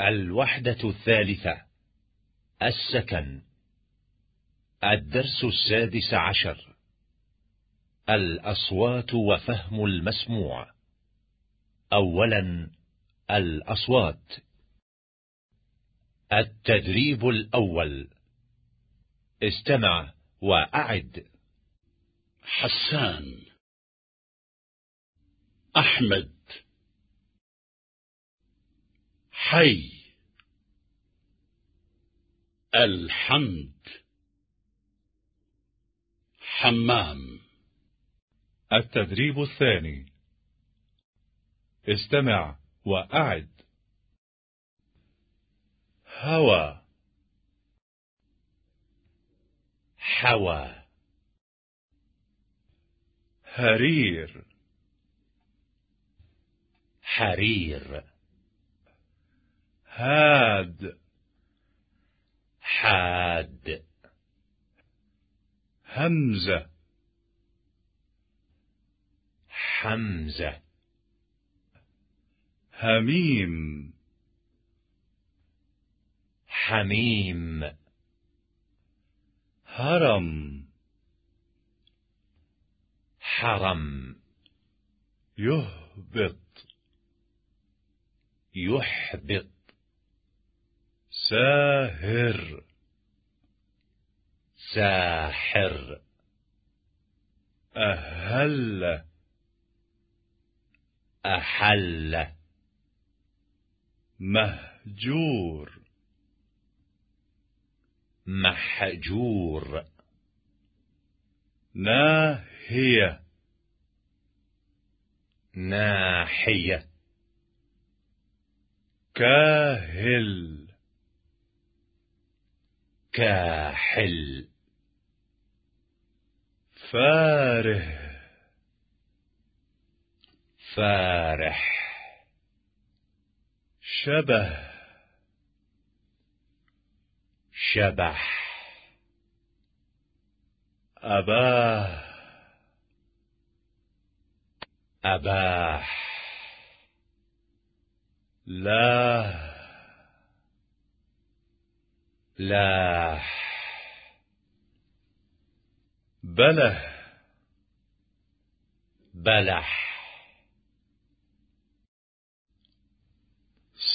الوحدة الثالثة السكن الدرس السادس عشر الأصوات وفهم المسموع. أولا الأصوات. التدريب الأول. استمع وأعد. حسان. أحمد. حي. الحمد. حمام. التدريب الثاني. استمع وأعد. هوى. حوى. هرير. حرير. هاد. حاد. همزة. حمزة. هميم حميم. هرم. حرم. يهبط. يحبط. ساهر. ساحر. أهل. أحل. مهجور. محجور. ناهية. ناحية. كاهل. كاحل فاره فارح. شبه. شبح. أباه. أباح لا. لاح بله بلح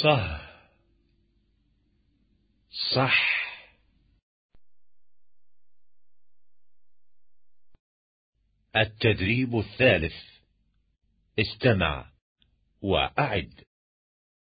صه. صح. التدريب الثالث. استمع وأعد.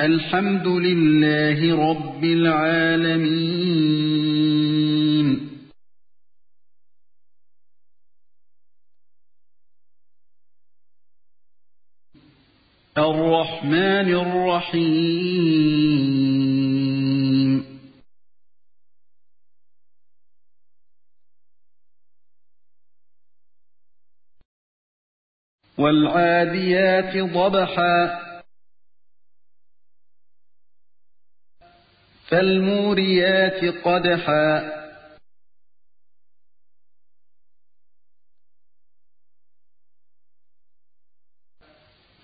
الحمد لله رب العالمين. الرحمن الرحيم. والعاديات ضبحا. فالموريات قدحا.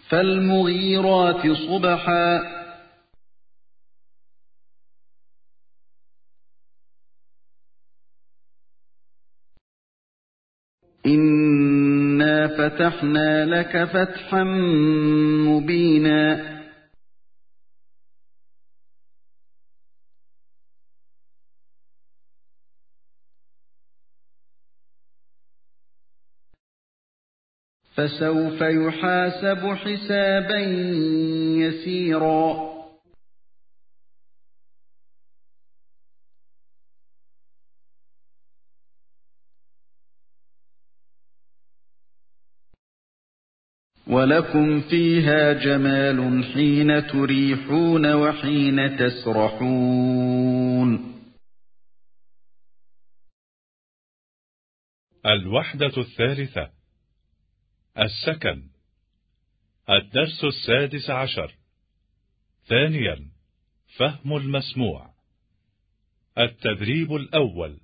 فالمغيرات صبحا. إنا فتحنا لك فتحا مبينا. فسوف يحاسب حسابا يسيرا. ولكم فيها جمال حين تريحون وحين تسرحون. الوحدة الثالثة. السكن. الدرس السادس عشر. ثانيا فهم المسموع. التدريب الأول.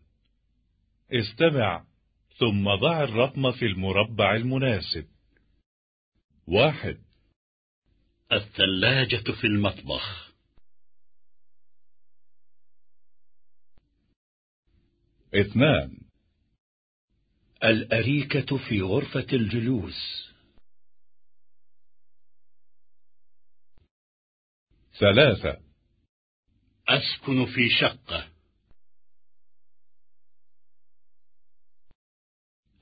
استمع ثم ضع الرقم في المربع المناسب. واحد. الثلاجة في المطبخ. اثنان. الأريكة في غرفة الجلوس. ثلاثة. أسكن في شقة.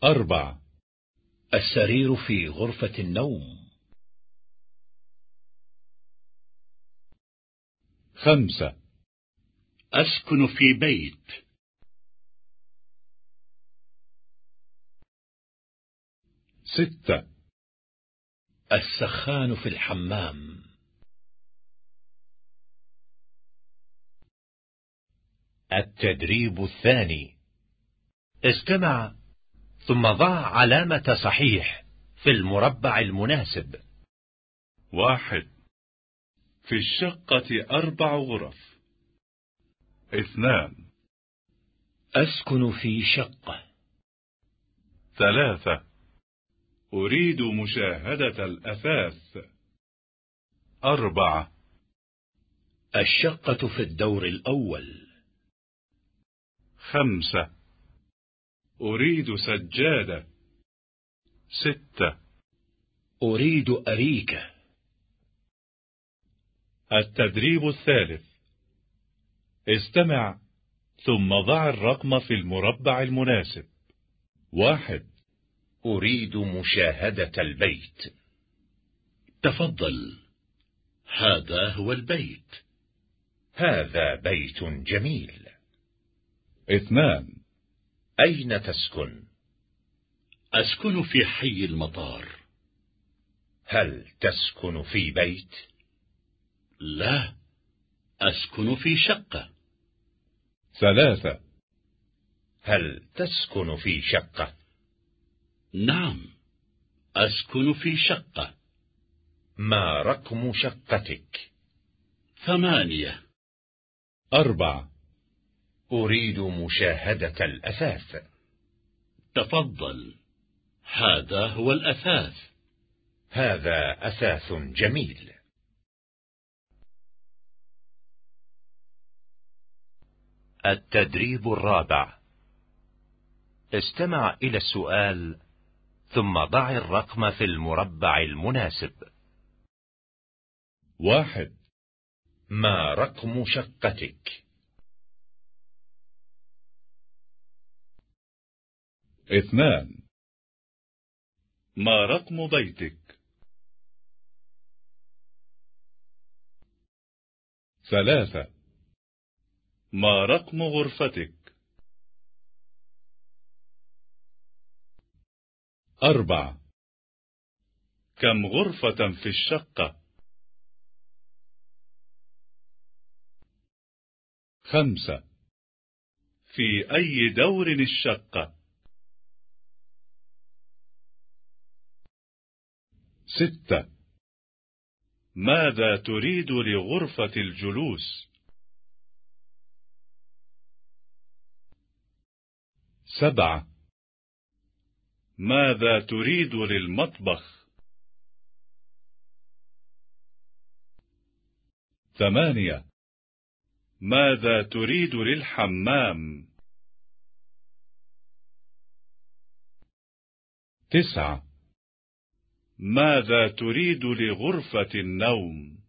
أربعة السرير في غرفة النوم. خمسة. أسكن في بيت. ستة. السخان في الحمام. التدريب الثاني. استمع ثم ضع علامة صحيح في المربع المناسب. واحد. في الشقة أربع غرف. اثنان. أسكن في شقة. ثلاثة. أريد مشاهدة الأثاث. أربعة. الشقة في الدور الأول. خمسة. أريد سجادة. ستة. أريد أريكة التدريب الثالث. استمع ثم ضع الرقم في المربع المناسب. واحد. أريد مشاهدة البيت. تفضل. هذا هو البيت. هذا بيت جميل. إثنان. أين تسكن؟ أسكن في حي المطار. هل تسكن في بيت؟ لا أسكن في شقة. ثلاثة. هل تسكن في شقة؟ نعم أسكن في شقة. ما رقم شقتك؟ ثمانية. أربعة. أريد مشاهدة الأثاث. تفضل. هذا هو الأثاث. هذا أثاث جميل. التدريب الرابع. استمع إلى السؤال ثم ضع الرقم في المربع المناسب. واحد. ما رقم شقتك؟ اثنان. ما رقم بيتك؟ ثلاثة. ما رقم غرفتك؟ أربعة. كم غرفة في الشقة؟ خمسة. في أي دور الشقة؟ ستة. ماذا تريد لغرفة الجلوس؟ سبعة. ماذا تريد للمطبخ؟ ثمانية. ماذا تريد للحمام؟ تسعة. ماذا تريد لغرفة النوم؟